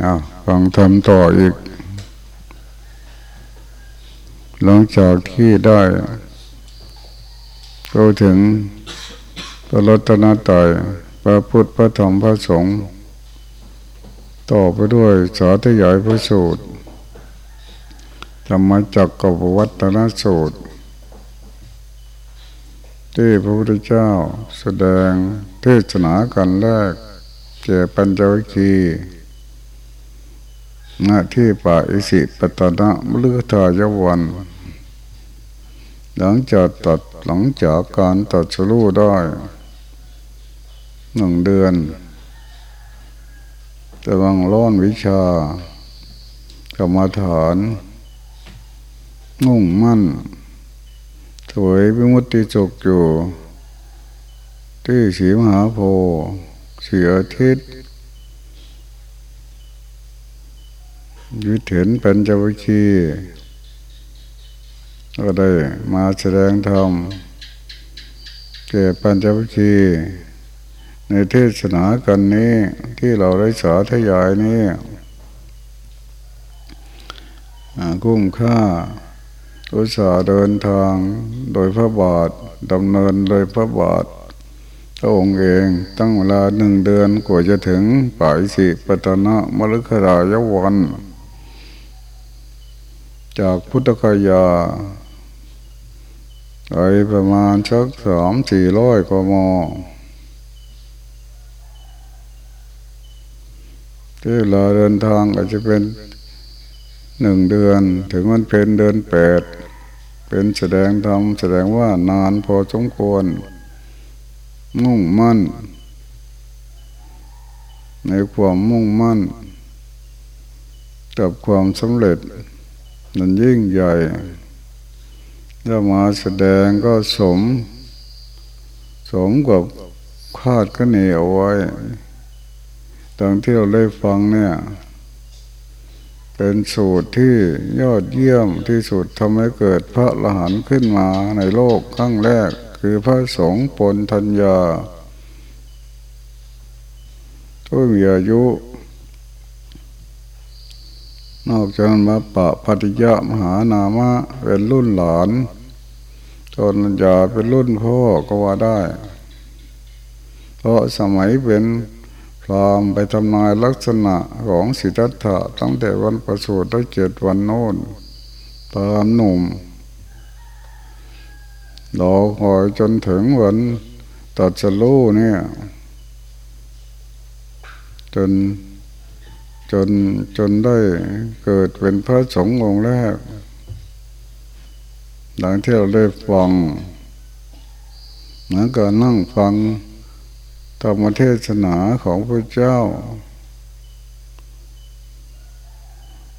อาฟังทำต่ออีก หลังจากที่ได้ก็ถึงตรตนาตายพระพุทธพระธรรมพระสงฆ์ต่อไปด้วยสาธยายพระสูตรธรรมจักรกับวัฒนสูตร ที่พระพุทธเจ้าแสดงเทศนากันแรกแก่ปัญจวัค คีย์ณที่ป่าอิสิปตนะมฤคทายวัน หลังจากตัดหลังจากการตัดสู้ได้หนึ่งเดือนจะวังร้อนวิชากรรมฐานงุ่งมั่นถวยพิมุติจกอยู่ ที่สีมหาโพเสียทิศ ยึดเห็นเป็นจวิคีก็ได้มาแสดงธรรมแก่ปัญจวิคีในเทศนากันนี้ที่เราได้สาธยายนี้กุ้มค่าอุตสาเดินทางโดยพระบาทดำเนินโดยพระบาทพระองค์เองตั้งเวลาหนึ่งเดือนกว่าจะถึงป่ายสิปตนะมฤครายวัน จากพุทธคยาไปประมาณชักสามสี่ร้อยกมที่เราเดินทางอาจจะเป็นหนึ่งเดือน ถึงมันเป็นเดือนแปด เป็นแสดงธรรมแสดงว่านานพอสมควร มุ่งมั่น ในความมุ่งมั่น กับความสำเร็จ นั้นยิ่งใหญ่ถ้ามาแสดงก็สม สมกับคาดคะเหนเอาไว้ดังที่เราได้ฟังเนี่ย เป็นสูตรที่ยอดเยี่ยมที่สุดทำให้เกิดพระละหันขึ้นมาในโลกครั้งแรก คือพระสงฆ์ปนทัญญาทุกมีอายุ นอกจากมาปะพัติยะมหานามะเป็นรุ่นหลานจนยาเป็นรุ่นพ่อก็ว่าได้ เพราะสมัยเป็นพรามไปทำนายลักษณะของสิทธัตถะตั้งแต่วันประสูติได้เจ็ดวันโน้นพรามหนุ่มรอคอยจนถึงวันตัดสลูเนี่ย จน จนจนได้เกิดเป็นพระสงฆ์องค์แรก หลังที่เราได้ฟังเหมือนกับนั่งฟังธรรมเทศนาของพระเจ้า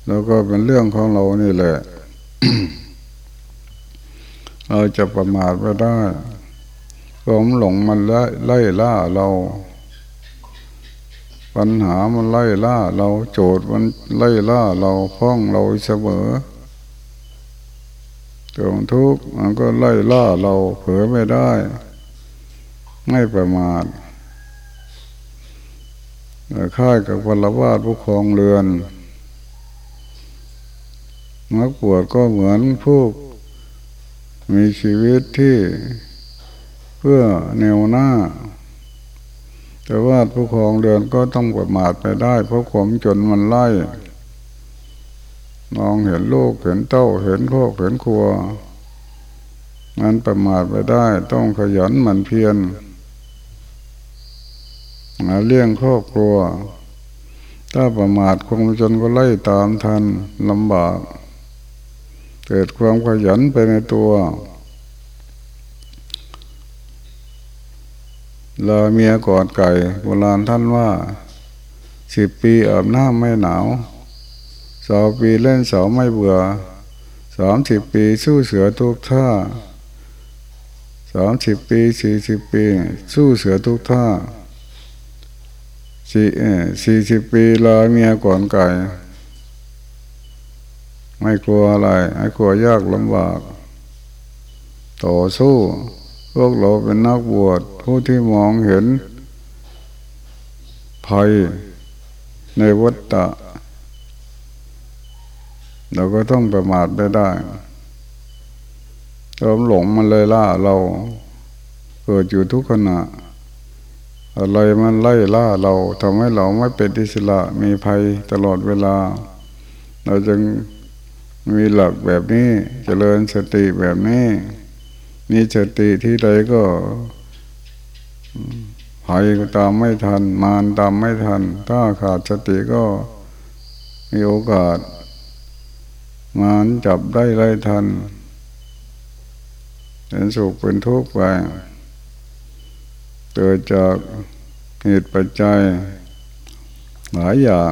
แล้วก็เป็นเรื่องของเรานี่แหละ เราจะประมาทไม่ได้ความหลงมันไล่ไล่ล่าเรา ปัญหามันไล่ล่า เราโจทย์มันไล่ล่า เราพ้องเราเสมอตัวทุกข์มันก็ไล่ล่าเราเผลอไม่ได้ ไม่ประมาทค่ายกับพลวาดผู้ครองเรือนมักปวดก็เหมือนผู้มีชีวิตที่เพื่อแนวหน้า แต่ว่าผู้ครองเรือนก็ต้องประมาทไปได้เพราะความจนมันไล่มองเห็นลูกเห็นเต้าเห็นครอบเห็นครัวมันประมาทไปได้ต้องขยันหมั่นเพียรหาเลี้ยงครอบครัว ถ้าประมาทคงจนก็ไล่ตามทันลำบาก เกิดความขยันไปในตัว ลาเมียกอดไก่โบราณท่านว่าสิบปีอาบน้ำไม่หนาวสองปีเล่นเสาไม่เบื่อสามสิบปีสู้เสือทุกท่าสามสิบปีสี่สิบปี สู้เสือทุกท่าสี่สี่สิบปีลาเมียก่อนไก่ ไม่กลัวอะไรไม่กลัวยากลำบาก ต่อสู้ พวกเราเป็นนักบวชผู้ที่มองเห็น ภัยในวัฏฏะเราก็ต้องประมาทไม่ได้ความหลงมันเลยล่าเรา เกิดอยู่ทุกขณะ อะไรมันไล่ล่าเราทำให้เราไม่เป็นอิสระมีภัยตลอดเวลา เราจึงมีหลักแบบนี้จเจริญสติแบบนี้ มีสติที่ใดก็ภัยตามไม่ทัน มารตามไม่ทัน ถ้าขาดสติก็มีโอกาส มารจับได้ไล่ทันเป็นสุขเป็นทุกข์ไปเกิดจากเหตุปัจจัยหลายอย่าง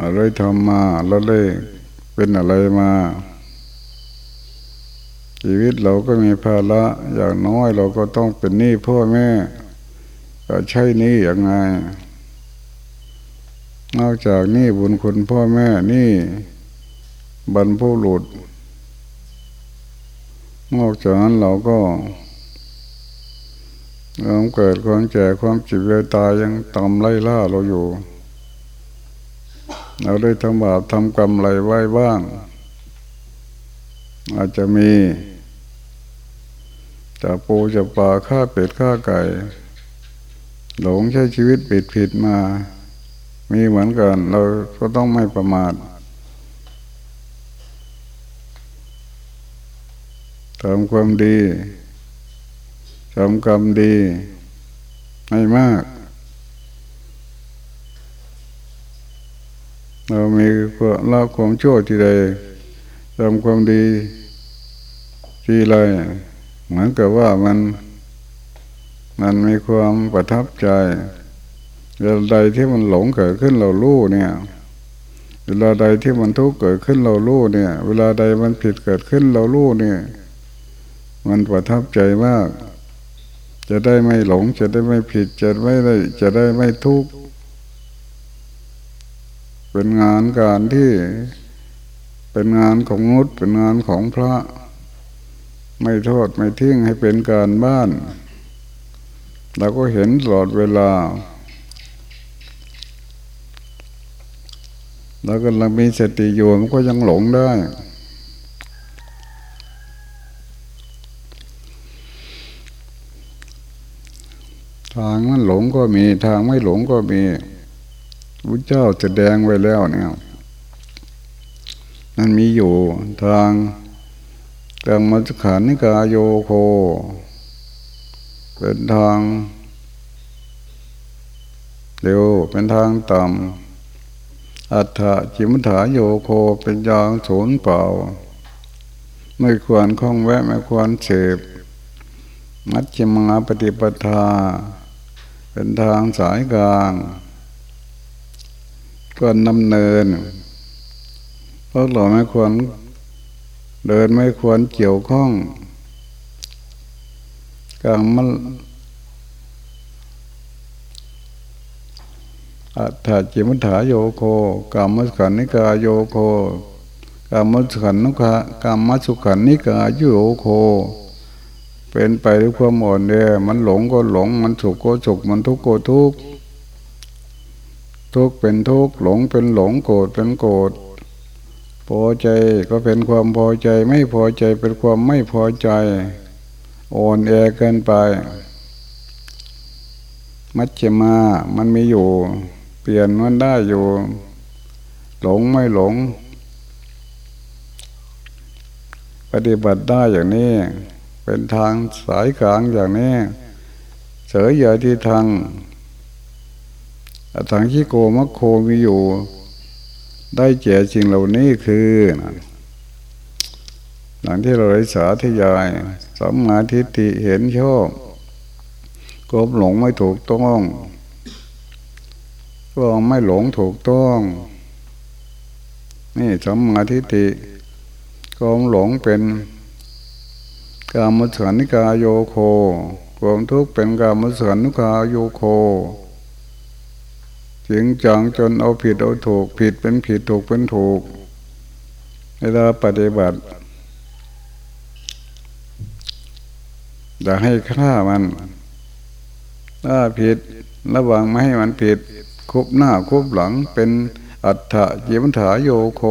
อะไรทำมาแล้วเลยเป็นอะไรมา ชีวิตเราก็มีภาระอย่างน้อยเราก็ต้องเป็นหนี้พ่อแม่ก็ใช่หนี้อย่างไง นอกจากหนี้บุญคุณพ่อแม่หนี้บรรพุรุษนอกจากนั้นเราก็ความเกิดความแก่ความจิตเวตายยังตามไล่ล่าเราอยู่ เราได้ทำบาปทำกรรมอะไรไว้บ้าง อาจจะมี จะปูจะปลาฆ่าเป็ดฆ่าไก่ หลงใช้ชีวิตผิดผิดมา มีเหมือนกัน เราก็ต้องไม่ประมาททำความดีทำกรรมดีให้มาก เรามีละความชั่วที่ใดทำความดีที่ไร เหมือนกับว่ามันมันมีความประทับใจเวลาใดที่มันหลงเกิดขึ้นเรารู้เนี่ย เวลาใดที่มันทุกข์เกิดขึ้นเรารู้เนี่ย เวลาใดมันผิดเกิดขึ้นเรารู้เนี่ย มันประทับใจมาก จะได้ไม่หลง จะได้ไม่ผิด จะไม่ได้ จะได้ไม่ทุกข์เป็นงานการที่เป็นงานของงดเป็นงานของพระ ไม่โทษไม่ทิ้งให้เป็นการบ้าน เราก็เห็นตลอดเวลาแล้วก็ลังมีสติอยู่มันก็ยังหลงได้ ทางมันหลงก็มีทางไม่หลงก็มีพระเจ้าจะแดงไว้แล้วเนี่ยมันมีอยู่ทาง ทางมัจขานิกาโยโค เป็นทางเร็วเป็นทางต่ำอัฏฐจิมถาโยโคเป็นยางโสนเปล่า ไม่ควรคล้องแวะไม่ควรเสพมัจจิมาปฏิปทา เป็นทางสายกลางก็นำเนินเพราะเราไม่ควร เดินไม่ควรเกี่ยวข้องกางมันอัฏฐจิมุถาโยโคกามสุขันนิกาโยโคกามสุขันนุคะกามสุขันนิกาโยโค เป็นไปด้วยความอ่อนแอมันหลงก็หลง มันสุขก็สุขมันทุกข์ก็ทุกข์ทุกข์เป็นทุกข์หลงเป็นหลงโกรธเป็นโกรธ พอใจก็เป็นความพอใจไม่พอใจเป็นความไม่พอใจอ่อนแอเกินไป มัจเจมามันมีอยู่ เปลี่ยนมันได้อยู่ หลงไม่หลง ปฏิบัติได้อย่างนี้ เป็นทางสายกลางอย่างนี้เสยใหญ่ที่ทางทางขี้โกมัคโคมีอยู่ ได้เจอสิ่งเหล่านี้คือหลังที่เราได้สาธยายสัมมาทิฏฐิเห็นชอบก็หลงไม่ถูกต้องก็ไม่หลงถูกต้อง นี่สัมมาทิฏฐิก็หลงเป็นกามสันนิกาโยโคความทุกข์เป็นกามสันนิกาโยโค จริงจังจนเอาผิดเอาถูก ผิดเป็นผิดถูกเป็นถูกเวลาปฏิบัติอย่าให้ฆ่ามัน ถ้าผิดระวังไม่ให้มันผิด คุบหน้าคุบหลังเป็นอัฏฐะยิมถาโยโค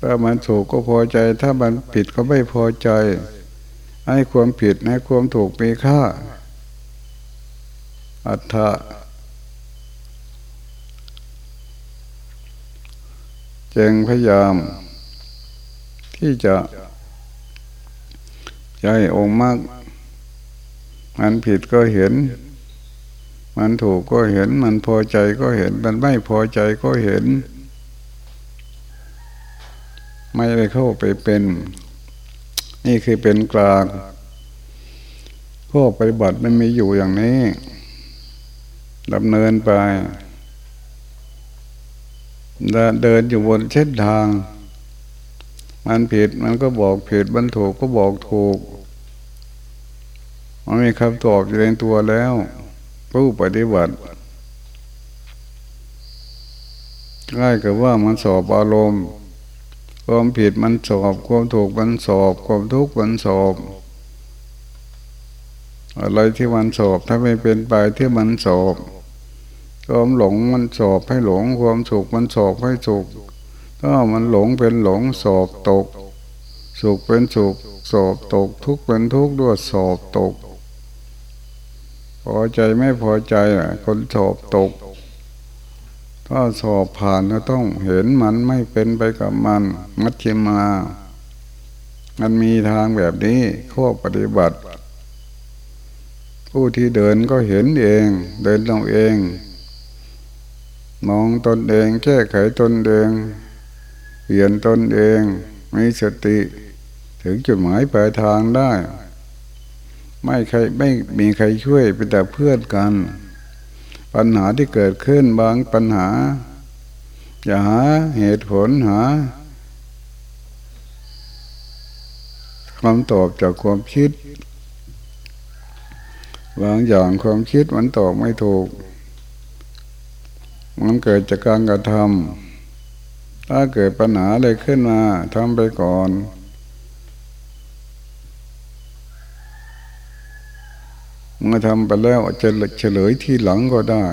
ถ้ามันถูกก็พอใจ ถ้ามันผิดก็ไม่พอใจ ให้ความผิดให้ความถูกมีค่าอัฏฐะ จงพยายาม ที่จะใจองค์มาก มันผิดก็เห็น มันถูกก็เห็น มันพอใจก็เห็น มันไม่พอใจก็เห็น ไม่ได้เข้าไปเป็น นี่คือเป็นกลางข้อปฏิบัติมันมีอยู่อย่างนี้ดำเนินไป เดินอยู่บนเส้นทาง มันผิดมันก็บอกผิดมันถูกก็บอกถูก มันมีคำตอบอยู่ในตัวแล้ว ผู้ปฏิบัติง่ายกับว่ามันสอบอารมณ์ความผิดมันสอบความถูกมันสอบ ความทุกข์มันสอบอะไรที่มันสอบถ้าไม่เป็นไปที่มันสอบ ความหลงมันสอบให้หลง ความสุขมันสอบให้สุขถ้ามันหลงเป็นหลงสอบตก สุขเป็นสุขสอบตก ทุกข์เป็นทุกข์ด้วยสอบตก พอใจไม่พอใจอะ คนสอบตก ถ้าสอบผ่านก็ต้องเห็นมันไม่เป็นไปกับมัน มัชฌิมา มันมีทางแบบนี้ข้อปฏิบัติ ผู้ที่เดินก็เห็นเอง เดินเราเอง มองตนเองแก้ไขตนเอง เปลี่ยนตนเองมีสติ ถึงจุดหมายปลายทางได้ ไม่ใครไม่มีใครช่วยเป็นแต่เพื่อนกัน ปัญหาที่เกิดขึ้นบางปัญหา อย่าหาเหตุผลหาคำตอบจากความคิด บางอย่างความคิดมันตอบไม่ถูก มันเกิดจากการกระทำถ้าเกิดปัญหาอะไรขึ้นมาทำไปก่อนเมื่อทำไปแล้วจะเฉลยที่หลังก็ได้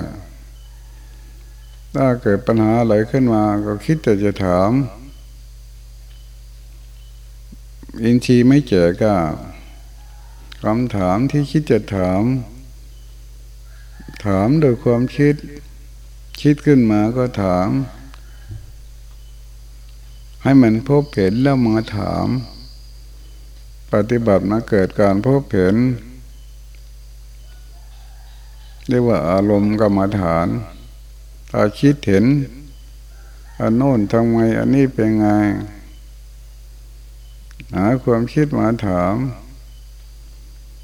ถ้าเกิดปัญหาอะไรขึ้นมาก็คิดแต่จะถาม อินทรีย์ไม่เจอก็คำถามที่คิดจะถาม ถามโดยความคิด คิดขึ้นมาก็ถาม ให้มันพบเห็นแล้วมาถาม ปฏิบัติมาเกิดการพบเห็นเรียกว่าอารมณ์กรรมฐานถ้าคิดเห็นอันโน้นทำไงอันนี้เป็นไงหาความคิดมาถาม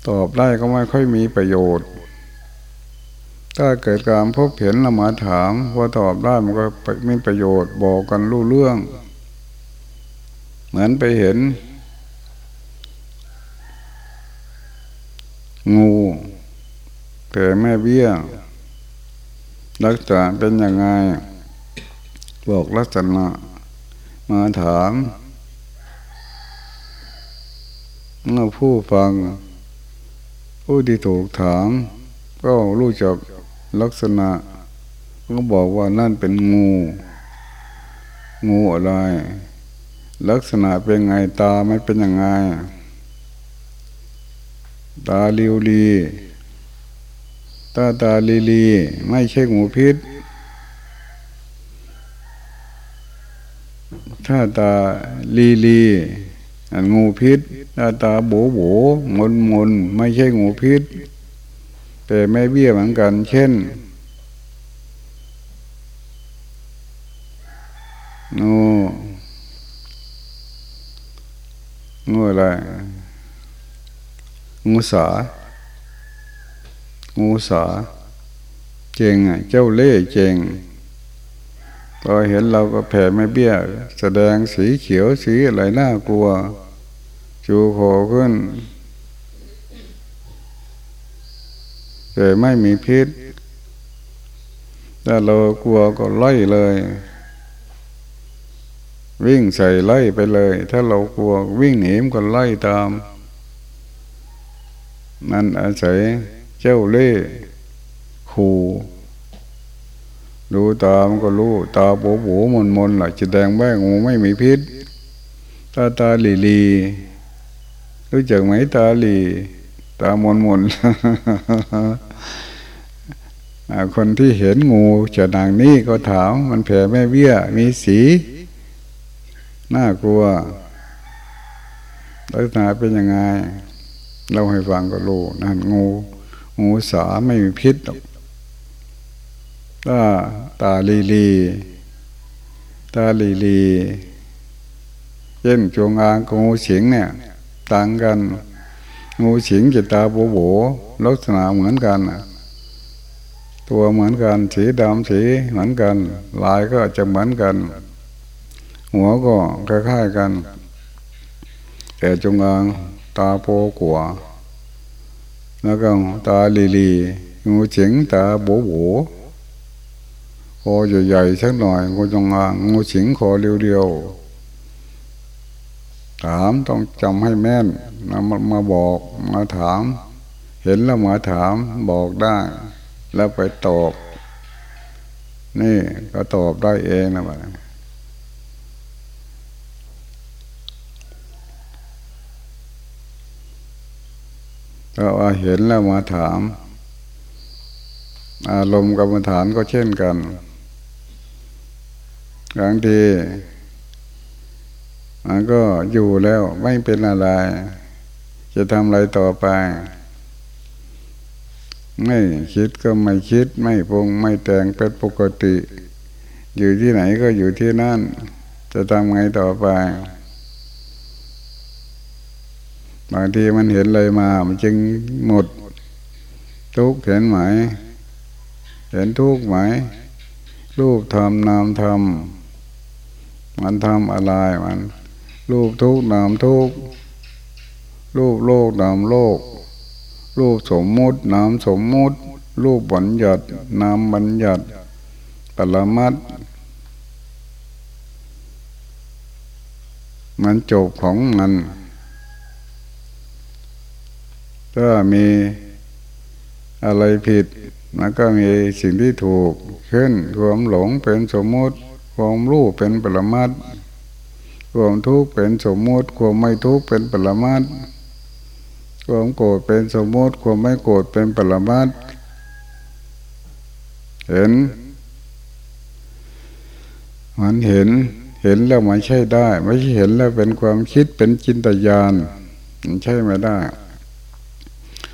ตอบได้ก็ไม่ค่อยมีประโยชน์ ถ้าเกิดการพบเห็นเรามาถามว่าตอบได้มันก็มีประโยชน์บอกกันรู้เรื่อง เหมือนไปเห็น งูแต่แม่เบี้ยลักษณะเป็นยังไง บอกลักษณะ มาถามเมื่อผู้ฟัง ผู้ที่ถูกถาม ก็รู้จัก ลักษณะก็บอกว่านั่นเป็นงู งูอะไร ลักษณะเป็นไงตาไม่เป็นยังไง ตาลิวลีตาตาลีลี ไม่ใช่งูพิษ ถ้าตาลีลีงูพิษถ้าตาโบโบมนมนไม่ใช่งูพิษ แต่ไม่เบี้ยเหมือนกัน เช่นงูงูอะไรงูสางูสาเจงอะเจ้าเล่เจงพอเห็นเราก็แผ่ไม่เบี้ย แสดงสีเขียวสีอะไรน่ากลัว จูโคขึ้น แต่ไม่มีพิษถ้าเรากลัวก็ไล่เลย วิ่งใส่ไล่ไปเลย ถ้าเรากลัววิ่งหนีมก็ไล่ตาม นั่นอาศัยใจจ้าเล่ขู่ดูตามก็รู้ ตาโบโบมนมนหละจะแดงแม่งูไม่มีพิษ ตาตาหลีหลีรู้จักไหมตาหลี ตามนมน คนที่เห็นงูจะนางนี่ก็ถามมันแผ่แม่เบี้ย มีสีน่ากลัวลักษณะเป็นยังไง เราให้ฟังก็รู้นั่นงู งูสาไม่มีพิษหรอกตาตาลีลีตาลีลีเช่นจงอางกับงูสิงเนี่ย ต่างกัน งูสิงจะตาโบโบลักษณะเหมือนกันตัวเหมือนกันสีดำสีเหมือนกัน ลายก็จะเหมือนกัน หัวก็คล้ายๆกัน แต่จงอางตาโปกว่าแล้วก็ตาลีลีงูเฉิงตาโบโบคอใหญ่ๆสักหน่อยงูจงอางงูเฉิงคอเรียวๆถามต้องจำให้แม่น มามาบอกมาถาม เห็นแล้วมาถามบอกได้ แล้วไปตอบ นี่ก็ตอบได้เองนะบ้างก็ว่าเห็นแล้วมาถาม อารมณ์กรรมฐานก็เช่นกันบางทีมันก็อยู่แล้วไม่เป็นอะไร จะทำอะไรต่อไป ไม่คิดก็ไม่คิด ไม่ปรุงไม่แต่งเป็นปกติ อยู่ที่ไหนก็อยู่ที่นั่น จะทำไงต่อไปบางทีมันเห็นอะไรมา มันจึงหมด ทุกเห็นไหม เห็นทุกไหม รูปทำนามทำมันทำอะไรมัน รูปทุกนามทุก รูปโลกนามโลก รูปสมมุตินามสมมุติ รูปบัญญัตินามบัญญัติปรมัตมันจบของมันถ้ามีอะไรผิดมันก็มีสิ่งที่ถูกขึ้นความหลงเป็นสมมุติ ความรู้เป็นปรมัตความทุกข์เป็นสมมุติ ความไม่ทุกข์เป็นปรมัตถ ความโกรธเป็นสมมติความไม่โกรธเป็นปรมัตเห็น มันเห็นเห็นแล้วมันใช่ได้ ไม่ใช่เห็นแล้วเป็นความคิดเป็นจินตญาณมันใช่ไม่ได้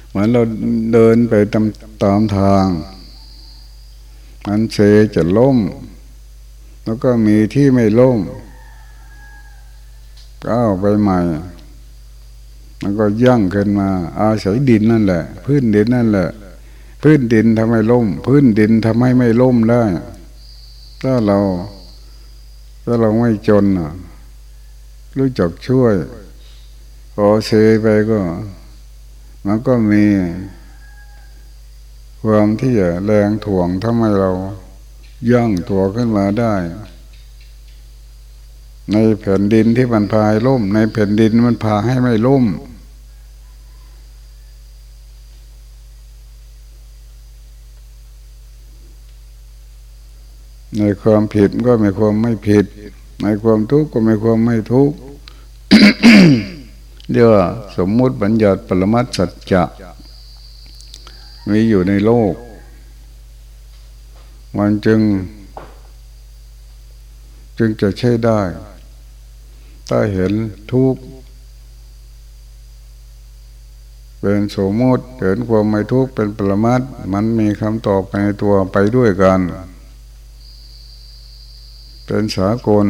เหมือนเราเดินไปตามตามทาง มันเซจะล่มแล้วก็มีที่ไม่ล่มก้าวไปใหม่ มันก็ยั่งขึ้นมา อาศัยดินนั่นแหละ พื้นดินนั่นแหละ พื้นดินทำให้ล่ม พื้นดินทำให้ไม่ล่มได้ถ้าเราถ้าเราไม่จนอะรู้จักช่วยพอเซไปก็ มันก็มีความที่จะแรงถ่วงทำให้เราย่างตัวขึ้นมาได้ ในแผ่นดินที่มันพายล่ม ในแผ่นดินมันพาให้ไม่ล่ม ในความผิดก็ม่ความไม่ผิด ในความทุกข์ก็ม่ความไม่ทุกข์เรียกว่าสมมุติบัญญัติปรมัตสัจจะมีอยู่ในโลก มันจึง จึงจะใช้ได้ ถ้าเห็นทุกข์เป็นสมมติเห็นความไม่ทุกข์เป็นปรมัตมันมีคำตอบในตัวไปด้วยกัน เป็นสากล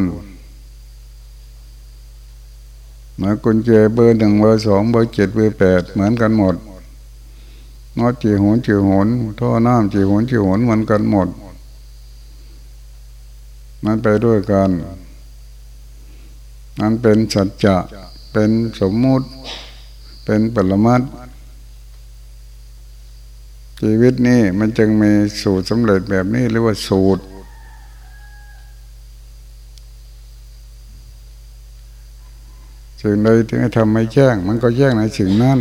หมือนกุญแจเบอร์หนึ่งเบอร์สองเบอร์เจ็ดเบอร์แปดเหมือนกันหมดนอจีหุนจีหุนท่อน้ำจีหุนจีหุนเหมือนกันหมด มันไปด้วยกัน มันเป็นสัจจะเป็นสมมุติ เป็นปรมัตชีวิตนี้มันจึงมีสูตรสำเร็จแบบนี้เรียกว่าสูตร สิ่งใดที่ทำไม่แจ้ง มันก็แจ้งในสิ่งนั้น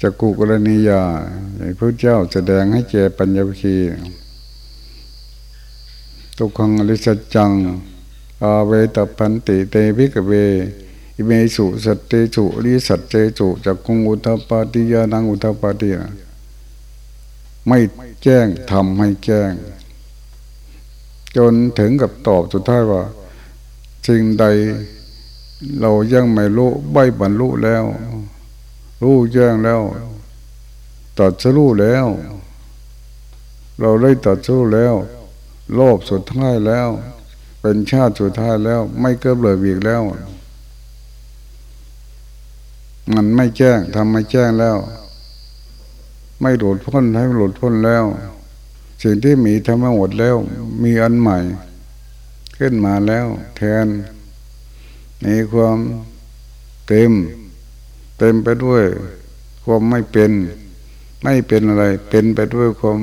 จักกุกรณียาพระเจ้าแสดงให้แก่ปัญญวคีตุขังอริสจัง อาเวตพันติเตวิกเว อิเมสุสัตเตสุริสัตเตสุจักกุงอุทปาติยานังอุทปาติไม่แจ้งทำให้แจ้ง จนถึงกับตอบสุดท้ายว่า สิ่งใดเรายังไม่รู้ใบบรรลุแล้ว รู้แจ้งแล้วตัดสู้แล้ว เราได้ตัดสู้แล้ว โลภสุดท้ายแล้ว เป็นชาติสุดท้ายแล้ว ไม่เกิดเลยอีกแล้ว มันไม่แจ้งทำไม่แจ้งแล้ว ไม่หลุดพ้นให้หลุดพ้นแล้ว สิ่งที่มีทำมาหมดแล้ว มีอันใหม่ ขึ้นมาแล้ว แทนมีความเต็ม เต็มไปด้วย ความไม่เป็น ไม่เป็นอะไร เป็นไปด้วยความ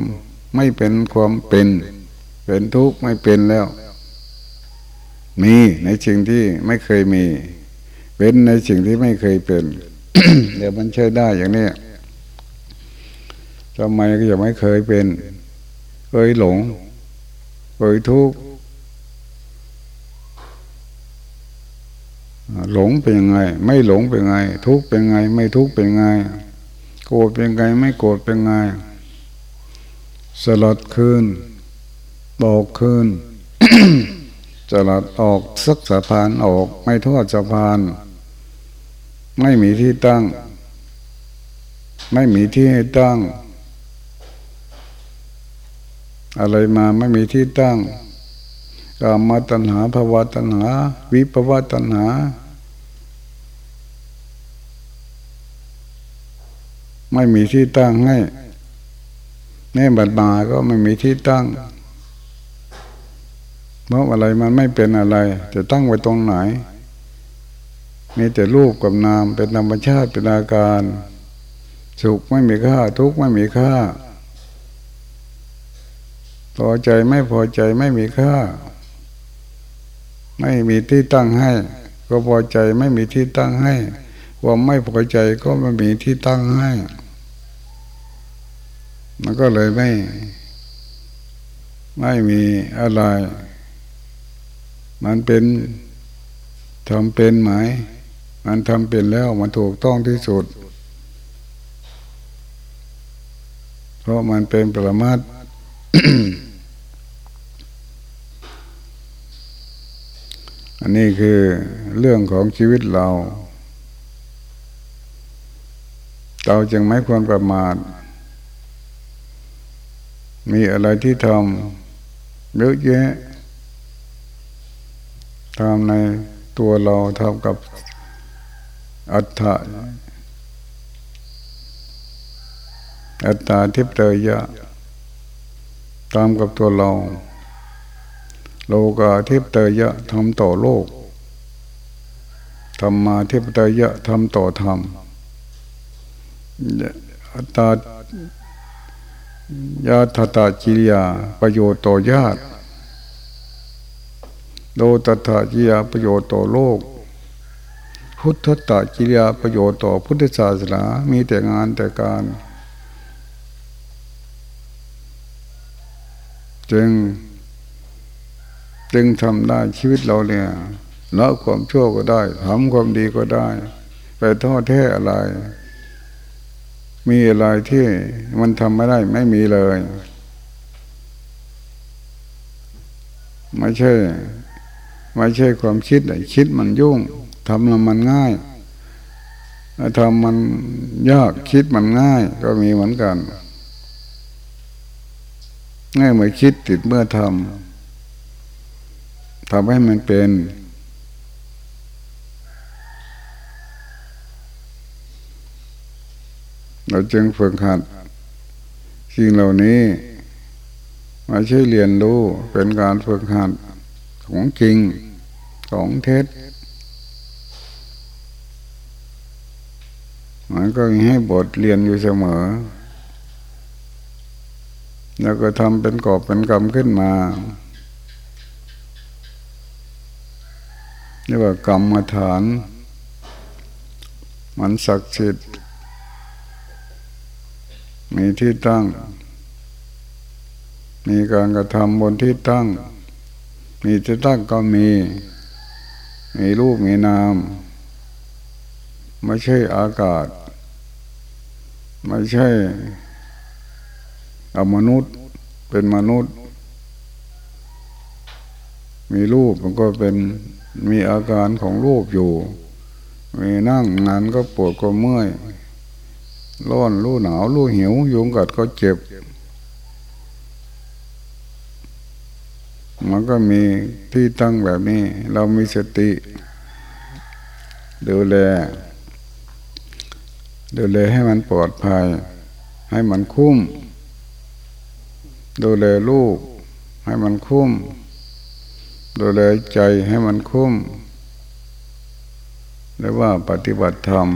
ไม่เป็นความเป็น เป็นทุกข์ไม่เป็นแล้ว มีในสิ่งที่ไม่เคยมี เป็นในสิ่งที่ไม่เคยเป็น เดี๋ยวมันใช้ได้อย่างนี้ทำไมก็ยังไม่เคยเป็น เคยหลง เคยทุกข์ หลงเป็นยังไง ไม่หลงเป็นไง ทุกเป็นไง ไม่ทุกเป็นไง โกรธเป็นไง ไม่โกรธเป็นไง สลัดคืนบอกคืนสลัดออกสักสะพานออก ไม่ทอดสะพาน ไม่มีที่ตั้ง ไม่มีที่ให้ตั้ง อะไรมาไม่มีที่ตั้ง กามาตัณหาภาวะตัณหา วิภาวะตัณหา ไม่มีที่ตั้งให้แม่บัดมาก็ไม่มีที่ตั้ง เพราะอะไรมันไม่เป็นอะไร จะตั้งไว้ตรงไหน มีแต่รูปกับนามเป็นธรรมชาติเป็นอาการ สุขไม่มีค่า ทุกข์ไม่มีค่าพอใจไม่พอใจไม่มีค่า ไม่มีที่ตั้งให้ ก็พอใจไม่มีที่ตั้งให้ความไม่พอใจก็ไม่มีที่ตั้งให้ มันก็เลยไม่ ไม่มีอะไร มันเป็นทำเป็นไหม มันทำเป็นแล้วมันถูกต้องที่สุด เพราะมันเป็นปรมัต อันนี้คือเรื่องของชีวิตเรา เราจึงไม่ควรประมาท มีอะไรที่ทำเยอะแยะทำในตัวเราทำกับอัตถะอัตตาทิพเตยะตามกับตัวเรา โลกาทิพเตยะทำต่อโลกธรรมาทิพเตยะทำต่อธรรมอัตตายาตตาจิริยา ประโยชน์ต่อญาติโลตถาจิยาประโยชน์ต่อโลก พุทธตาจิริยาประโยชน์ต่อพุทธศาสนา มีแต่งานแต่การ จึง จึงทำได้ชีวิตเราเนี่ยละความชั่วก็ได้ทำความดีก็ได้ ไปทอดแท้อะไร มีอะไรที่มันทำไม่ได้ไม่มีเลย ไม่ใช่ ไม่ใช่ความคิดคิดมันยุ่งทำแล้วมันง่ายทำมันยากคิดมันง่าย ก็มีเหมือนกัน ง่ายเมื่อคิดติดเมื่อทำ ทำให้มันเป็น เราจึงฝึกหัดสิ่งเหล่านี้มาใช่เรียนรู้เป็นการฝึกหัดของจริงของเท็จมันก็ให้บทเรียนอยู่เสมอ แล้วก็ทำเป็นกอบเป็นกรรมขึ้นมา เรียกว่ากรรมฐาน มันศักดิ์สิทธิ์มีที่ตั้ง มีการกระทำบนที่ตั้ง มีที่ตั้งก็มี มีรูปมีนาม ไม่ใช่อากาศ ไม่ใช่อมนุษย์เป็นมนุษย์ มีรูปมันก็เป็น มีอาการของรูปอยู่ มีนั่งนานก็ปวดก็เมื่อยร้อนรู้หนาวรู้หิวยุงกัดก็เจ็บ มันก็มีที่ตั้งแบบนี้ เรามีสติ ดูแล ดูแลให้มันปลอดภัย ให้มันคุ้ม ดูแลลูก ให้มันคุ้ม ดูแลใจให้มันคุ้มเรียกว่าปฏิบัติธรรม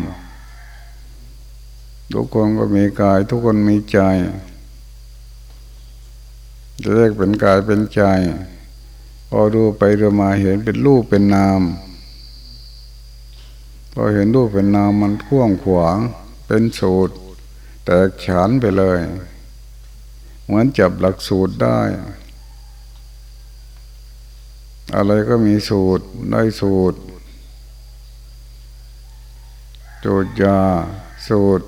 ทุกคนก็มีกาย ทุกคนมีใจจะเรียกเป็นกายเป็นใจ พอดูไปดูมาเห็นเป็นรูปเป็นนามพอเห็นรูปเป็นนามมันพ่วงขวาง เป็นสูตร แตกฉานไปเลย เหมือนจับหลักสูตรได้ อะไรก็มีสูตรได้สูตรโจทยาสูตร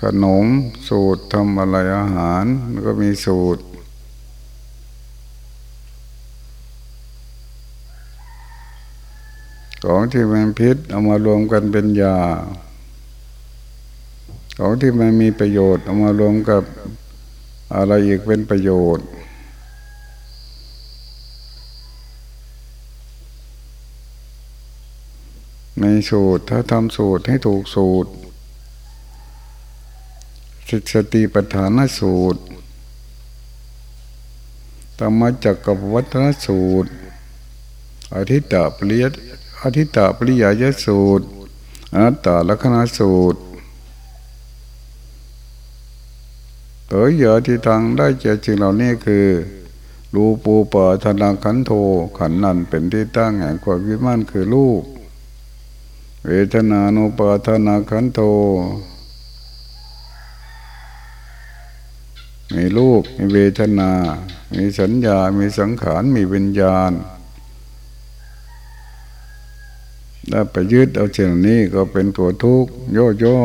ขนมสูตรทำอะไรอาหารมันก็มีสูตร ของที่มันพิษเอามารวมกันเป็นยา ของที่มันมีประโยชน์เอามารวมกับอะไรอีกเป็นประโยชน์ ในสูตร ถ้าทำสูตรให้ถูกสูตร สติปัฏฐานสูตรธรรมจักกับวัฒนสูตร อธิตตปริยอธิตตปริยายสูตรอนัตตลักษณสูตรเอ๋ยเยอที่ทางได้เจอจริงเหล่านี้คือรูปูปะธนาขันโทขันนันเป็นที่ตั้งแห่งความวิมานคือรูป เวทนานุปาทนาขันโท มีรูปมีเวทนา มีสัญญา มีสังขาร มีวิญญาณ ถ้าไปยึดเอาเช่นนี้ก็เป็นตัวทุกข์ย่อ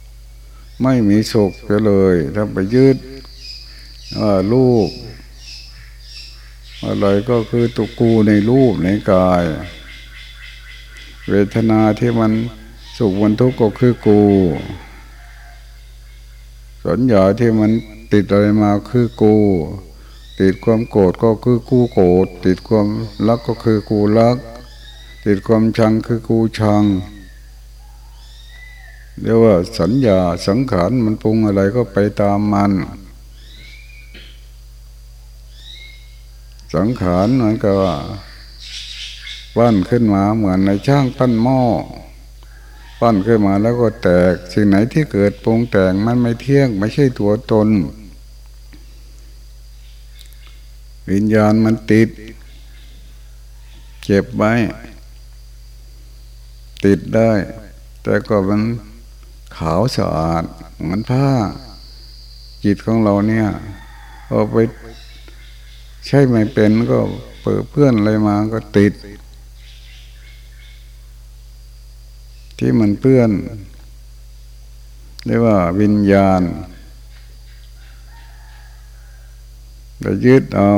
ๆ ไม่มีสุขเลย ถ้าไปยึดว่ารูปอะไรก็คือตุกูในรูปในกาย เวทนาที่มันสุขมันทุกข์ก็คือกู สัญญาที่มันติดอะไรมาคือกู ติดความโกรธก็คือกูโกรธติดความรักก็คือกูรัก ติดความชังคือกูชังเรียกว่าสัญญาสังขารมันปรุงอะไรก็ไปตามมัน สังขารมันก็ว่า ปั้นขึ้นมาเหมือนในช่างปั้นหม้อปั้นขึ้นมาแล้วก็แตก สิ่งไหนที่เกิดปรุงแต่งมันไม่เที่ยง ไม่ใช่ตัวตน วิญญาณมันติด เก็บไว้ ติดได้ แต่ก็มันขาวสะอาดเหมือนผ้า จิตของเราเนี่ยพอาไปใช่ไม่เป็นก็เปิดเพื่อนอะไรมาก็ติด ที่มันเพื่อนเรียกว่าวิญญาณไปยึดเอา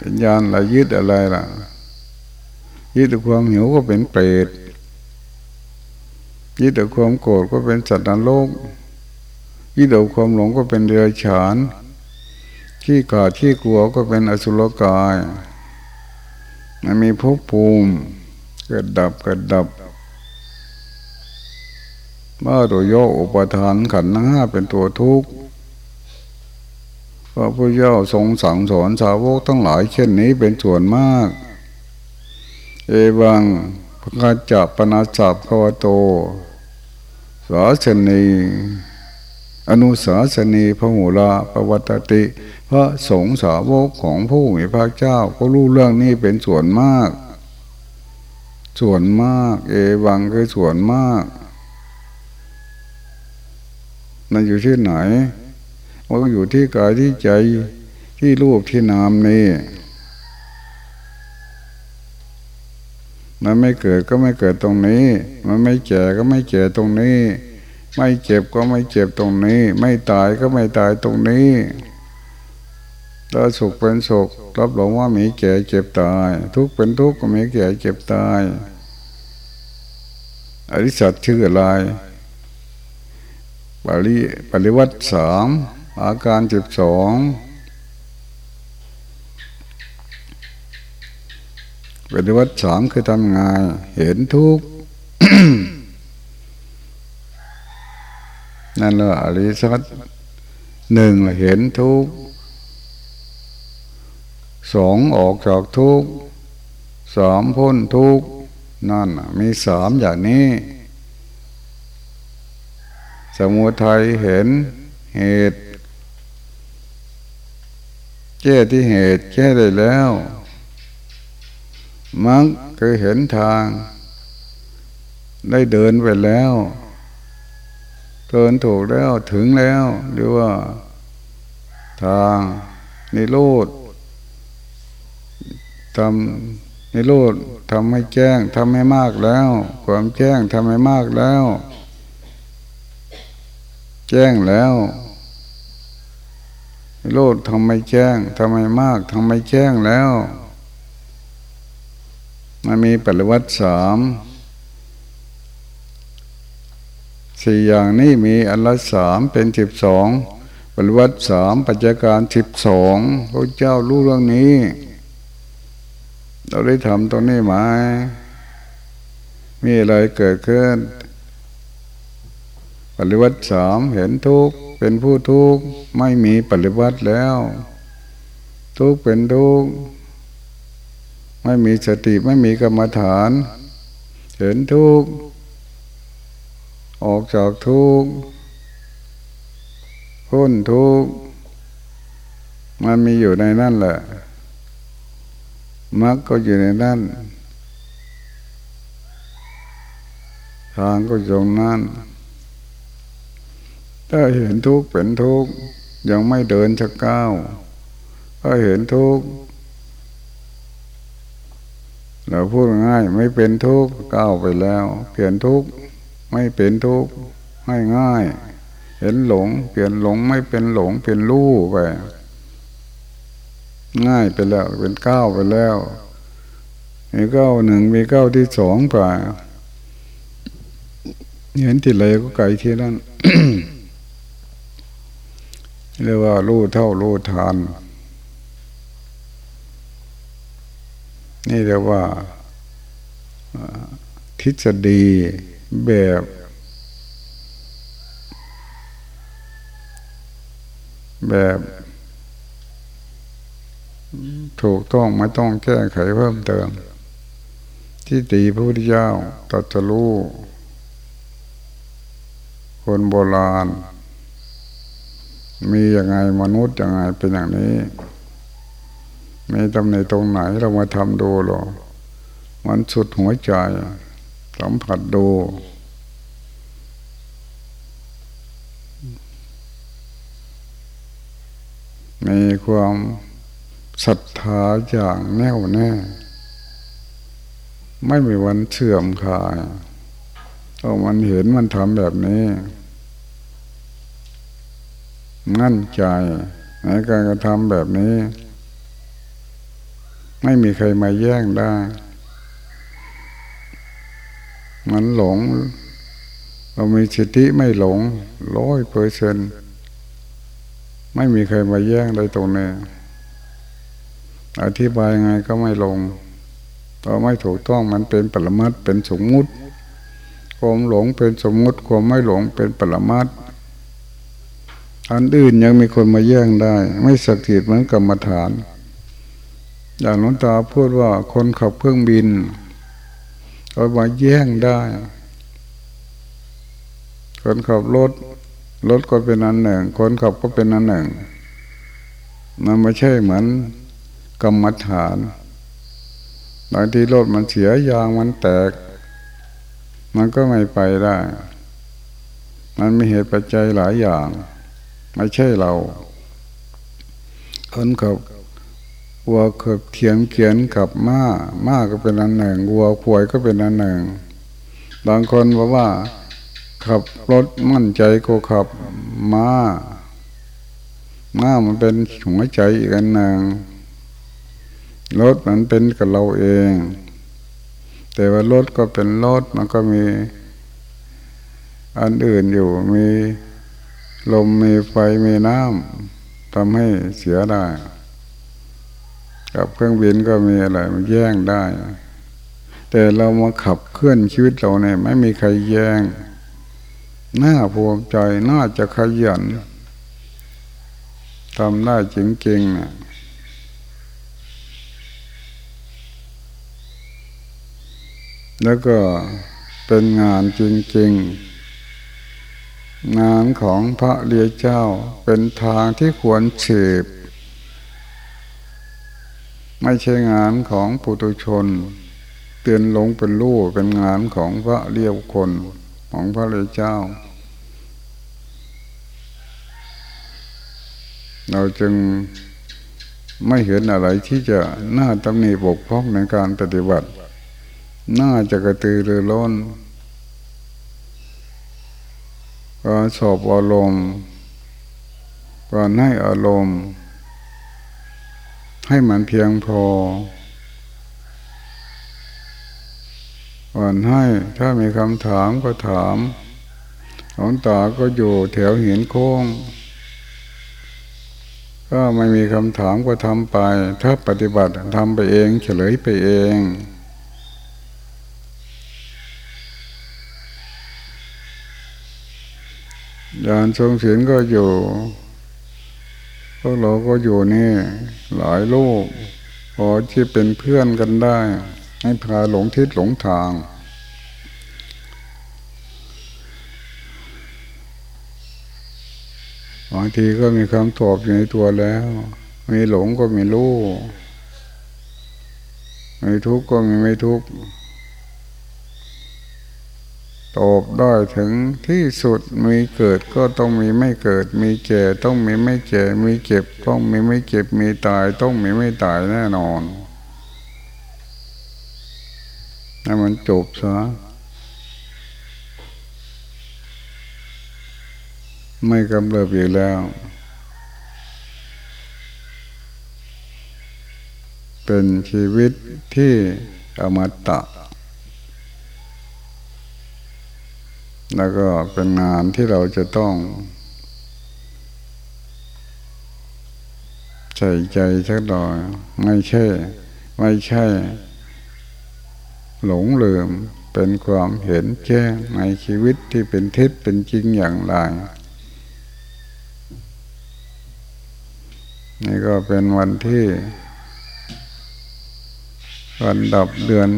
ปัญญาณเรายึดอะไรล่ะ ยึดความหิวก็เป็นเปรตยึดความโกรธก็เป็นสัตว์นรกยึดความหลงก็เป็นเดือฉานที่กาดที่กลัวก็เป็นอสุรกาย มันมีภพภูมิ เกิดดับเกิดดับเมื่อตัวโยอุปทานขันธ์ห้าเป็นตัวทุกข์พระพุทธเจ้าทรงสั่งสอนสาวกทั้งหลายเช่นนี้เป็นส่วนมาก เอวังพระจับปนาจับขวโต สาสนีอนุสาสนีพระหูลาปวัตติ พระสงฆ์สาวกของผู้มีพระเจ้าก็รู้เรื่องนี้เป็นส่วนมาก ส่วนมาก เอวังคือส่วนมากมันอยู่ที่ไหนมันอยู่ที่กายที่ใจที่รูปที่นามนี่มันไม่เกิดก็ไม่เกิดตรงนี้ มันไม่แก่ก็ไม่แก่ตรงนี้ ไม่เจ็บก็ไม่เจ็บตรงนี้ ไม่ตายก็ไม่ตายตรงนี้ ถ้าสุขเป็นสุขรับรองว่ามีแก่เจ็บตาย ทุกข์เป็นทุกข์ก็มีแก่เจ็บตาย อริสัตชื่ออะไรปริปริวัติสามอาการสิบสองปฏิวัติสามคือทำงาน เห็นทุกนั่นแหละอริสัตหนึ่งเห็นทุก สองออกจากทุกสามพ้นทุกนั่นมีสามอย่างนี้ สมุทัยเห็นเหตุแก้ที่เหตุแก้ได้แล้วมักคือเห็นทาง ได้เดินไปแล้วเดินถูกแล้วถึงแล้วหรือว่า ทางนิโรธ ทำนิโรธทำให้แจ้งทำให้มากแล้ว ความแจ้งทำให้มากแล้ว แจ้งแล้วนิโรธทำให้แจ้งทำให้มากทำให้แจ้งแล้วมันมีปริวัติสามสี่อย่างนี้มีอันละสามเป็นสิบสองปริวัติสามปัจจัยการสิบสองพระเจ้ารู้เรื่องนี้ เราได้ทำตรงนี้ไหมมีอะไรเกิดขึ้น ปริวัติสามเห็นทุกเป็นผู้ทุกไม่มีปริวัติแล้ว ทุกเป็นทุกไม่มีสติไม่มีกรรมฐาน เห็นทุกออกจากทุกพ้นทุกมันมีอยู่ในนั่นแหละ มรรคก็อยู่ในนั่นทางก็อยู่นั่นถ้าเห็นทุกข์เป็นทุกข์ยังไม่เดินชักก้าวถ้าเห็นทุกข์เราพูดง่ายไม่เป็นทุกข์ก้าวไปแล้ว เปลี่ยนทุกข์ไม่เป็นทุกข์ให้ง่ายเห็นหลง เปลี่ยนหลงไม่เป็นหลงเป็นรู้ไป ง่ายไปแล้ว เป็นเก้าไปแล้ว มีเก้าหนึ่งมีเก้าที่สองไปเห็นที่ไหนก็ไกลที่นั่นเรียกว่ารู้เท่ารู้ทาน นี่เรียกว่าทฤษฎีแบบแบบ ถูกต้องไม่ต้องแก้ไขเพิ่มเติม ที่ตีพระพุทธเจ้าตัดรู้คนโบราณ มีอย่างไงมนุษย์อย่างไงเป็นอย่างนี้มีตำในตรงไหนเรามาทำดูหรอ มันสุดหัวใจสัมผัสดู มีความ ศรัทธาอย่างแน่วแน่ ไม่มีวันเชื่อมคายเพราะมันเห็นมันทำแบบนี้งั้นใจในการกระทำแบบนี้ ไม่มีใครมาแย่งได้ มันหลง เรามีสิทธิไม่หลงร้อยเปอร์เซนไม่มีใครมาแย่งได้ตรงนี้ อธิบายไงก็ไม่ลงเพราะไม่ถูกต้องมันเป็นปรมัตเป็นสมมุติความหลงเป็นสมมุติความไม่หลงเป็นปรมัตอันอื่นยังมีคนมาแย่งได้ ไม่สักดิ์เหมือนกรรมฐาน อย่างน้นตาพูดว่าคนขับเครื่องบินเขามาแย่งได้ คนขับรถรถก็เป็นอันหนึ่ง คนขับก็เป็นอันหนึ่งมันไม่ใช่เหมือน กรรมฐานบางทีรถมันเสียยางมันแตก มันก็ไม่ไปได้ มันมีเหตุปัจจัยหลายอย่าง ไม่ใช่เรา คนกับวัวขับเทียมเขียนกับม้าม้าก็เป็นอันหนึ่งวัวควายก็เป็นอันหนึ่ง บางคนบอกว่า ขับรถมั่นใจก็ขับม้าม้ามันเป็นหัวใจอีกอันหนึ่ง รถมันเป็นกับเราเอง แต่ว่ารถก็เป็นรถมันก็มีอันอื่นอยู่มีลมมีไฟมีน้ำทำให้เสียได้ กับเครื่องบินก็มีอะไรมันแย่งได้ แต่เรามาขับเคลื่อนชีวิตเราเนี่ยไม่มีใครแย่งน่าภูมิใจน่าจะขยันทำได้จริงๆนะ แล้วก็เป็นงานจริงๆ งานของพระเรียเจ้าเป็นทางที่ควรเฉบไม่ใช่งานของปุถุชน เตือนลงเป็นลูกเป็นงานของพระเรียวคนของพระเรียเจ้า เราจึงไม่เห็นอะไรที่จะน่าตำหนิบกพร่องในการปฏิบัติ น่าจะกระตือรือร้นการสอบอารมณ์การให้อารมณ์ ให้มันเพียงพอการให้ถ้ามีคำถามก็ถามหลวงตาก็อยู่แถวหินโค้ง ก็ไม่มีคำถามก็ทำไป ถ้าปฏิบัติทำไปเอง เฉลยไปเอง ยานทรงศีลก็อยู่พวกเราก็อยู่นี่ หลายลูกพอที่เป็นเพื่อนกันได้ ให้พาหลงทิศหลงทาง บางทีก็มีคำตอบอยู่ในตัวแล้ว มีหลงก็มีรู้มีทุกข์ก็มีไม่ทุกข์ ตอบได้ถึงที่สุดมีเกิดก็ต้องมีไม่เกิด มีแก่ต้องมีไม่แก่มีเจ็บ ต้องมีไม่เจ็บมีตายต้องมีไม่ตายแน่นอนให้มันจบซะไม่กำเริบอีกแล้ว เป็นชีวิตที่อมตะ แล้วก็เป็นงานที่เราจะต้องใส่ใจสักหน่อยไม่ใช่ ไม่ใช่ หลงลืมเป็นความเห็นแจ้งในชีวิตที่เป็นเท็จเป็นจริงอย่างไรนี่ก็เป็นวันที่วันดับเดือน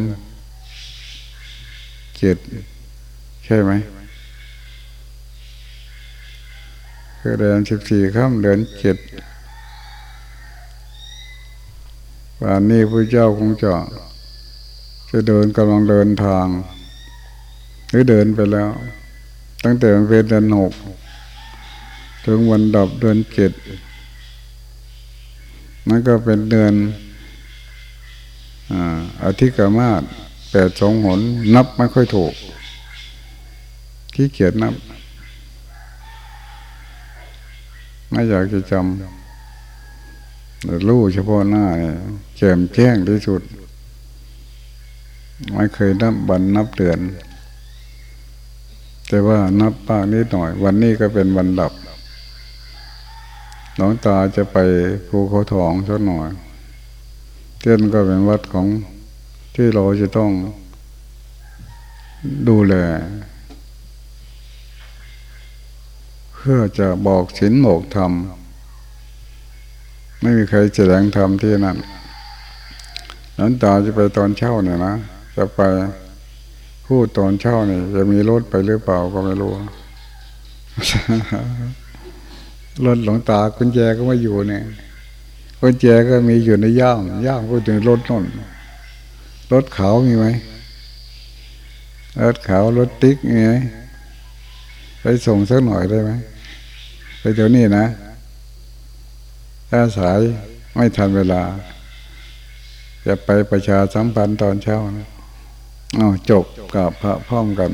เจ็ดใช่ไหม คือเดือนสิบสี่ค่ำเดือนเจ็ดวันนี้พระเจ้าคงจะจะเดินกำลังเดินทาง หรือเดินไปแล้ว ตั้งแต่เป็นเดือนหกถึงวันดับเดือนเจ็ดมันก็เป็นเดือนอาทิตย์กมาศแปดสองหนนับไม่ค่อยถูกขี้เกียจนับ ไม่อยากจะจำแต่รู้เฉพาะหน้าเนี่ยแจ่มแจ้งที่สุด ไม่เคยนับวันนับเดือน แต่ว่านับปากนิดหน่อย วันนี้ก็เป็นวันดับหลวงตาจะไปภูเขาทองสักหน่อยเต้นก็เป็นวัดของที่เราจะต้องดูแล พื่อจะบอกศีลบอกธรรม ไม่มีใครแสดงธรรมที่นั่นนั้นตาจะไปตอนเช่าเนี่ยนะ จะไปพูดตอนเช่าเนี่ยจะมีรถไปหรือเปล่าก็ไม่รู้รถหลวงตากุญแจก็ไม่อยู่เนี่ยกุญแจก็มีอยู่ในย่ามย่ามก็ถึงรถนนรถขาวมีไหมรถขาวรถติ๊กมีไหม ไปส่งสักหน่อยได้ไหมไปเดี๋ยวนี้นะ ถ้าสายไม่ทันเวลา จะไปประชาสัมพันธ์ตอนเช้านะอ๋อจบกับพระพร้อมกัน